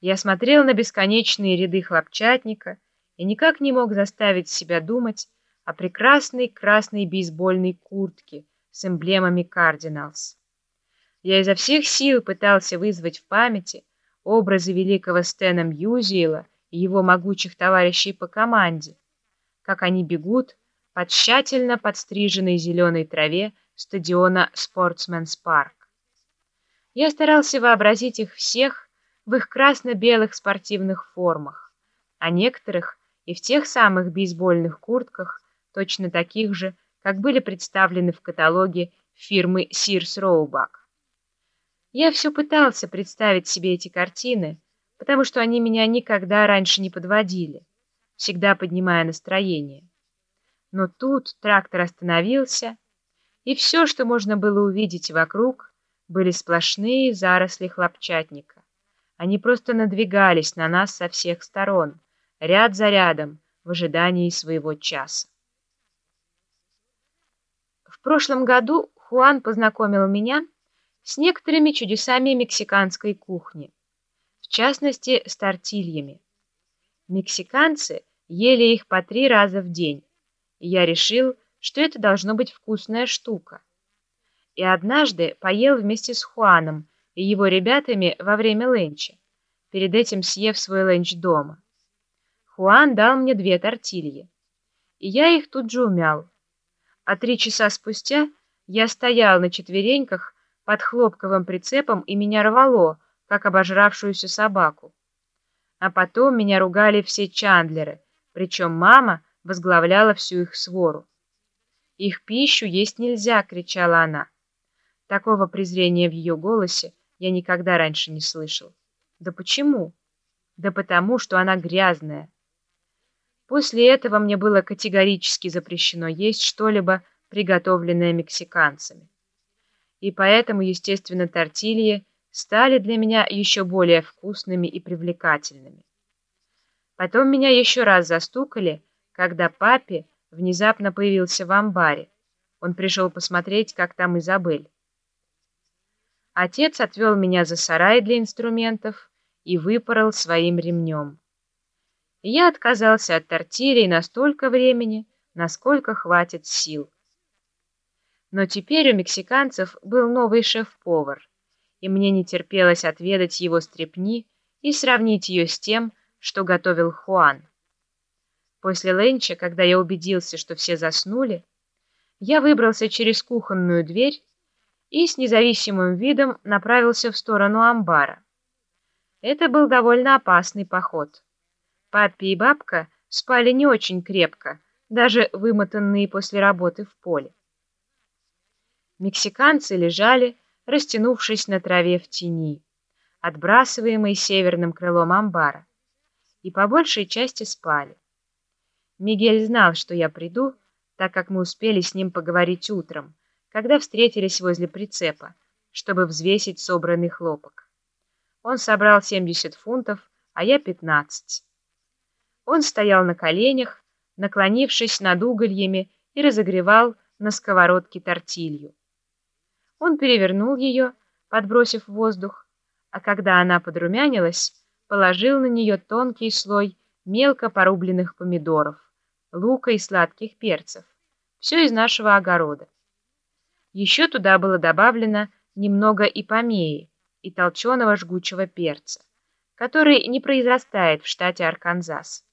Я смотрел на бесконечные ряды хлопчатника и никак не мог заставить себя думать о прекрасной красной бейсбольной куртке с эмблемами Кардиналс. Я изо всех сил пытался вызвать в памяти образы великого Стэна Мьюзиэла и его могучих товарищей по команде, как они бегут по тщательно подстриженной зеленой траве стадиона Спортсменс Парк. Я старался вообразить их всех в их красно-белых спортивных формах, а некоторых и в тех самых бейсбольных куртках, точно таких же, как были представлены в каталоге фирмы Sears Roebuck. Я все пытался представить себе эти картины, потому что они меня никогда раньше не подводили, всегда поднимая настроение. Но тут трактор остановился, и все, что можно было увидеть вокруг, были сплошные заросли хлопчатника. Они просто надвигались на нас со всех сторон, ряд за рядом, в ожидании своего часа. В прошлом году Хуан познакомил меня с некоторыми чудесами мексиканской кухни, в частности, с тортильями. Мексиканцы ели их по три раза в день, и я решил, что это должно быть вкусная штука. И однажды поел вместе с Хуаном и его ребятами во время ленча, перед этим съев свой ленч дома. Хуан дал мне две тортильи, и я их тут же умял. А три часа спустя я стоял на четвереньках под хлопковым прицепом и меня рвало, как обожравшуюся собаку. А потом меня ругали все чандлеры, причем мама возглавляла всю их свору. «Их пищу есть нельзя!» — кричала она. Такого презрения в ее голосе я никогда раньше не слышал. Да почему? Да потому, что она грязная. После этого мне было категорически запрещено есть что-либо, приготовленное мексиканцами. И поэтому, естественно, тортильи стали для меня еще более вкусными и привлекательными. Потом меня еще раз застукали, когда папе внезапно появился в амбаре. Он пришел посмотреть, как там Изабель. Отец отвел меня за сарай для инструментов и выпорол своим ремнем. Я отказался от тортилей на столько времени, насколько хватит сил. Но теперь у мексиканцев был новый шеф-повар, и мне не терпелось отведать его стрепни и сравнить ее с тем, что готовил Хуан. После ленча, когда я убедился, что все заснули, я выбрался через кухонную дверь и с независимым видом направился в сторону амбара. Это был довольно опасный поход. Папи и бабка спали не очень крепко, даже вымотанные после работы в поле. Мексиканцы лежали, растянувшись на траве в тени, отбрасываемой северным крылом амбара, и по большей части спали. Мигель знал, что я приду, так как мы успели с ним поговорить утром, когда встретились возле прицепа, чтобы взвесить собранный хлопок. Он собрал 70 фунтов, а я 15. Он стоял на коленях, наклонившись над угольями и разогревал на сковородке тортилью. Он перевернул ее, подбросив в воздух, а когда она подрумянилась, положил на нее тонкий слой мелко порубленных помидоров лука и сладких перцев. Все из нашего огорода. Еще туда было добавлено немного и помеи, и толченого жгучего перца, который не произрастает в штате Арканзас.